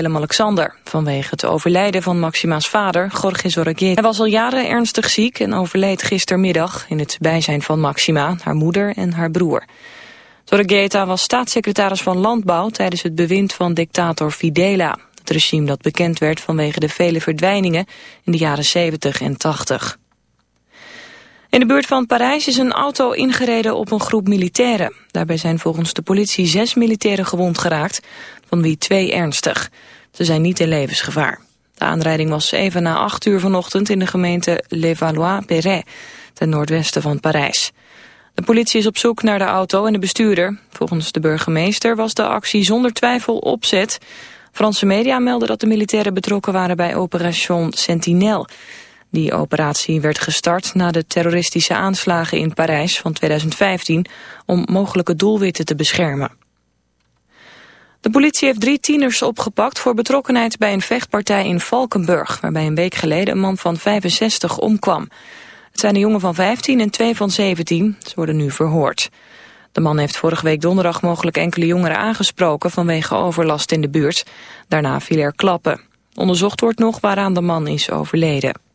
Willem-Alexander vanwege het overlijden van Maxima's vader, Jorge Zorreguieta. Hij was al jaren ernstig ziek en overleed gistermiddag in het bijzijn van Maxima, haar moeder en haar broer. Zorreguieta was staatssecretaris van Landbouw tijdens het bewind van dictator Fidela. Het regime dat bekend werd vanwege de vele verdwijningen in de jaren 70 en 80. In de buurt van Parijs is een auto ingereden op een groep militairen. Daarbij zijn volgens de politie zes militairen gewond geraakt, van wie twee ernstig. Ze zijn niet in levensgevaar. De aanrijding was even na acht uur vanochtend in de gemeente Levallois-Perret, ten noordwesten van Parijs. De politie is op zoek naar de auto en de bestuurder. Volgens de burgemeester was de actie zonder twijfel opzet. Franse media melden dat de militairen betrokken waren bij operation Sentinel. Die operatie werd gestart na de terroristische aanslagen in Parijs van 2015 om mogelijke doelwitten te beschermen. De politie heeft drie tieners opgepakt voor betrokkenheid bij een vechtpartij in Valkenburg, waarbij een week geleden een man van 65 omkwam. Het zijn een jongen van 15 en twee van 17. Ze worden nu verhoord. De man heeft vorige week donderdag mogelijk enkele jongeren aangesproken vanwege overlast in de buurt. Daarna viel er klappen. Onderzocht wordt nog waaraan de man is overleden.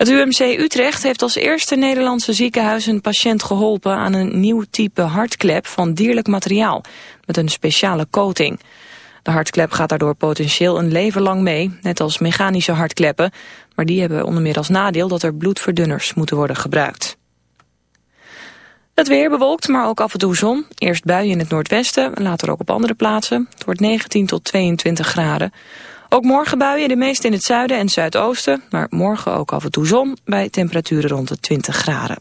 Het UMC Utrecht heeft als eerste Nederlandse ziekenhuis een patiënt geholpen aan een nieuw type hartklep van dierlijk materiaal, met een speciale coating. De hartklep gaat daardoor potentieel een leven lang mee, net als mechanische hartkleppen, maar die hebben onder meer als nadeel dat er bloedverdunners moeten worden gebruikt. Het weer bewolkt, maar ook af en toe zon. Eerst buien in het noordwesten, later ook op andere plaatsen. Het wordt 19 tot 22 graden. Ook morgen buien, de meeste in het zuiden en zuidoosten. Maar morgen ook af en toe zon bij temperaturen rond de 20 graden.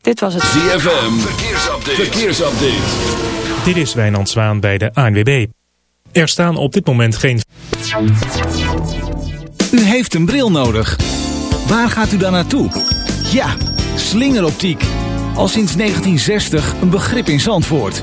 Dit was het ZFM. Verkeersupdate. Verkeersupdate. Dit is Wijnand Zwaan bij de ANWB. Er staan op dit moment geen... U heeft een bril nodig. Waar gaat u dan naartoe? Ja, slingeroptiek. Al sinds 1960 een begrip in Zandvoort.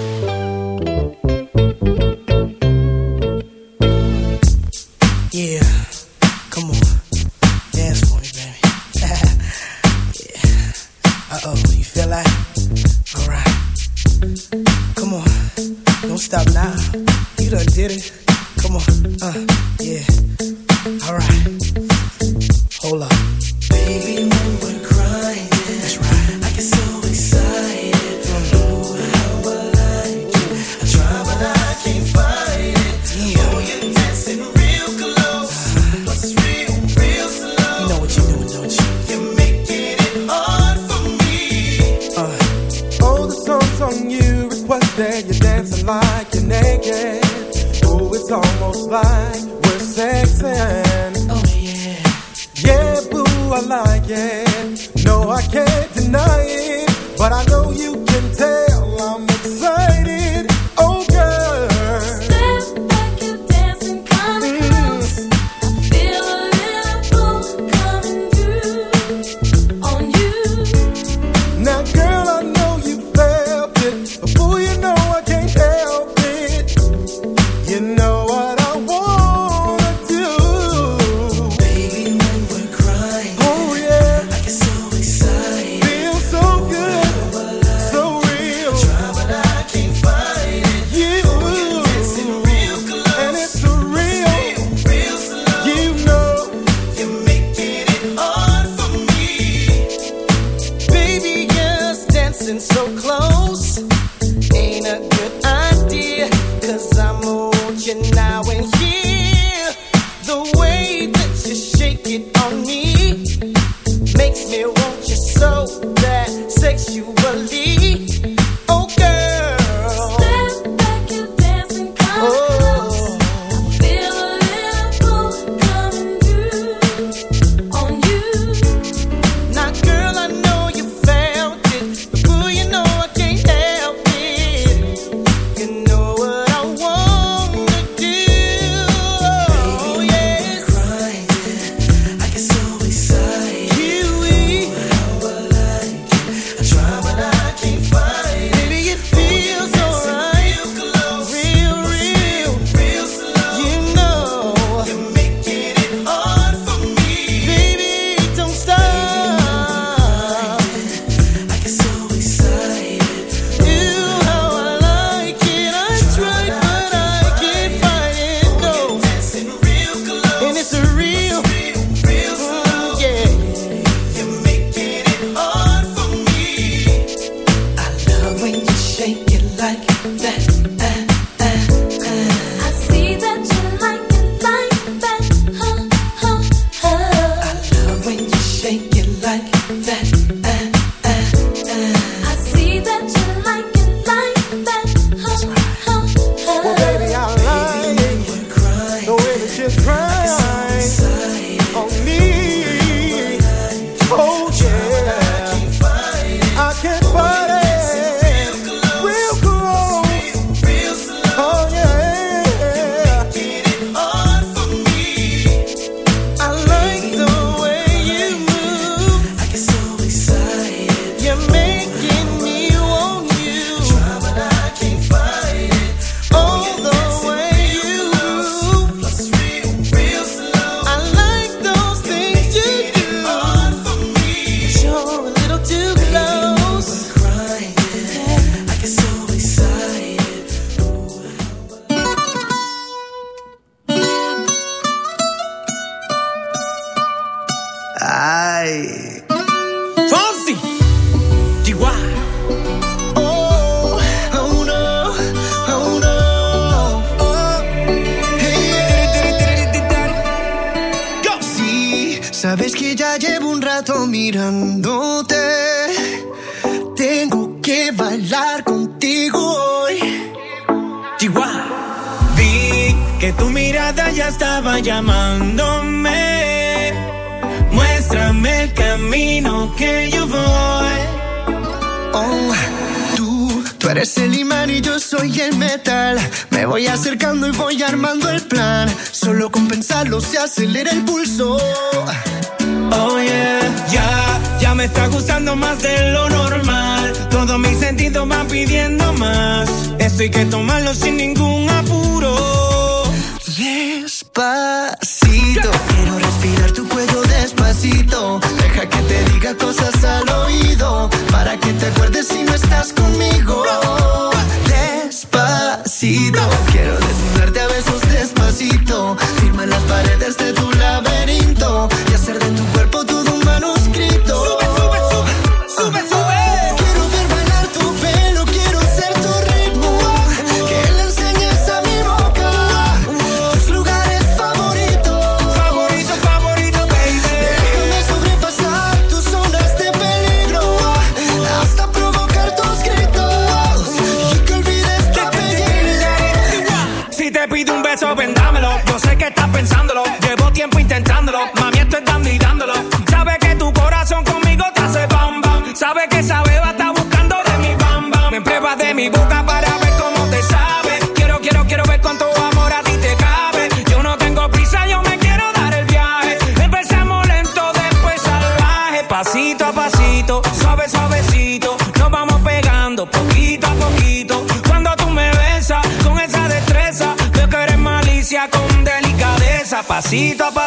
más. Hay que tomarlo sin ningún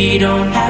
we don't have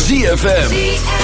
ZFM.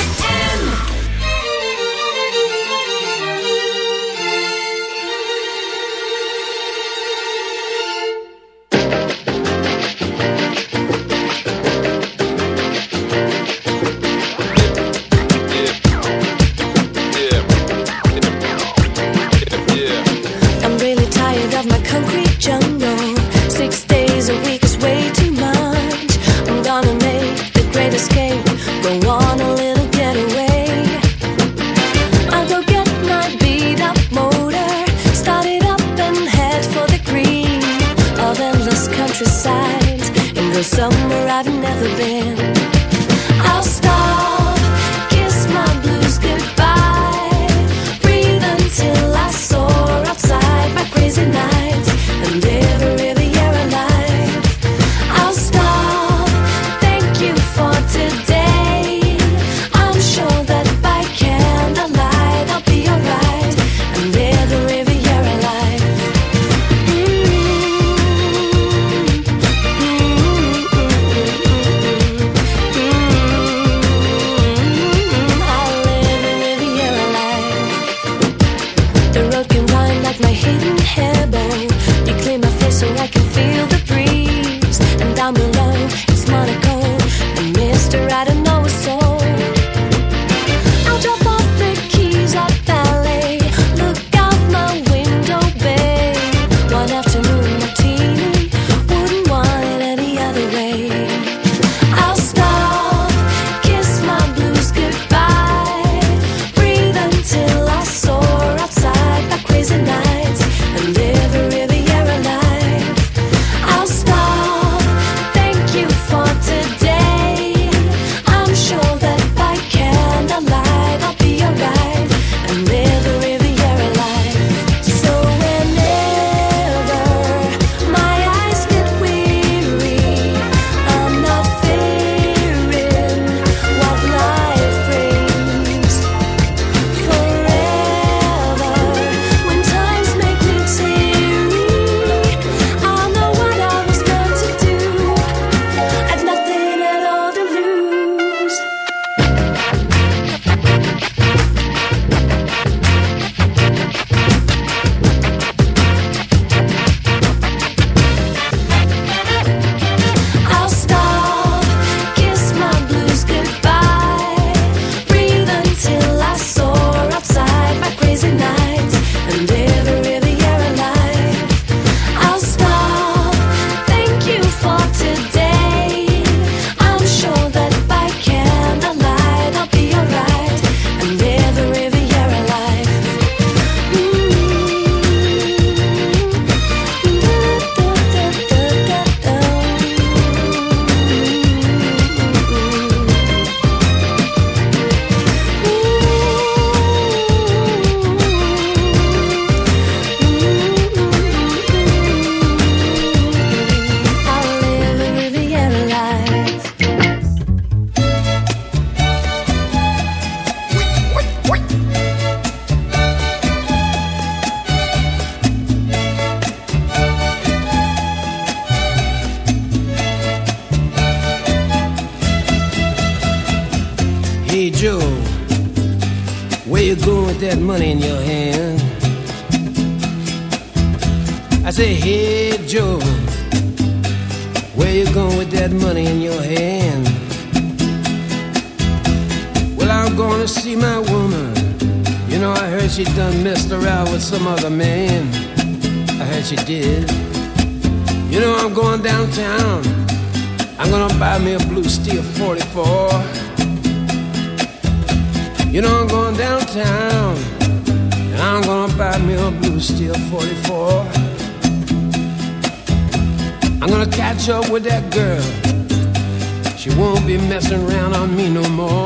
with that girl. She won't be messing around on me no more.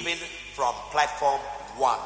even from platform one.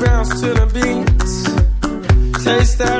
bounce to the beat. Taste that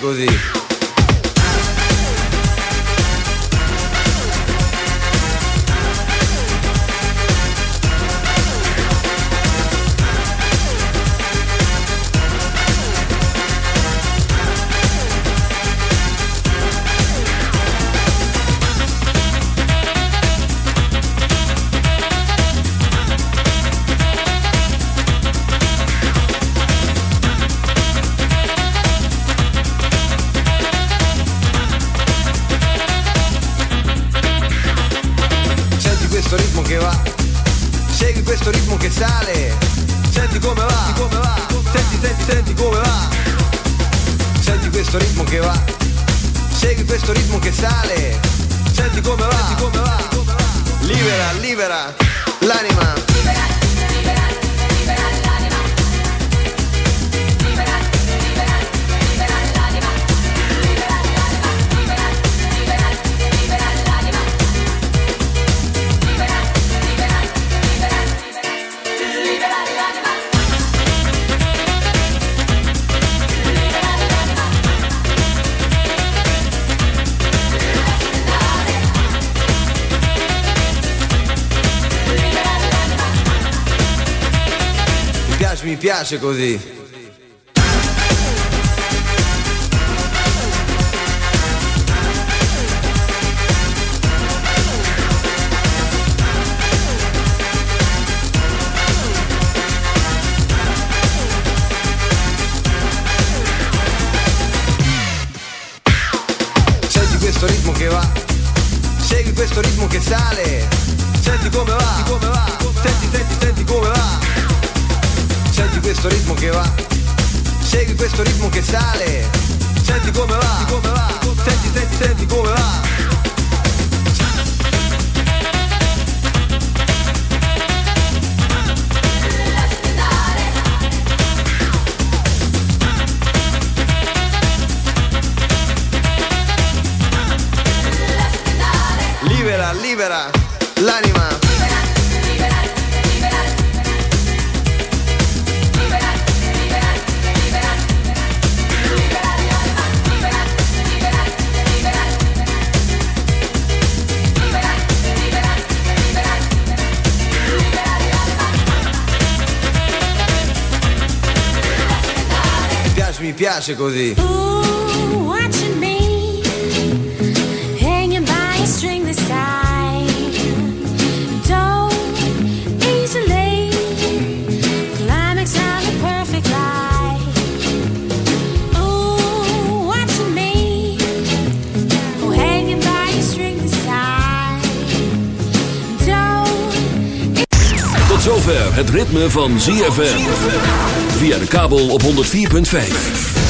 così. piace così. Piace così. Ooh, watching me hanging by a string this time. Don't easily climax on a perfect. Ooh, watching me oh, hanging by a string this time. Don't Tot zover het ritme van ZFM. Via de kabel op 104.5.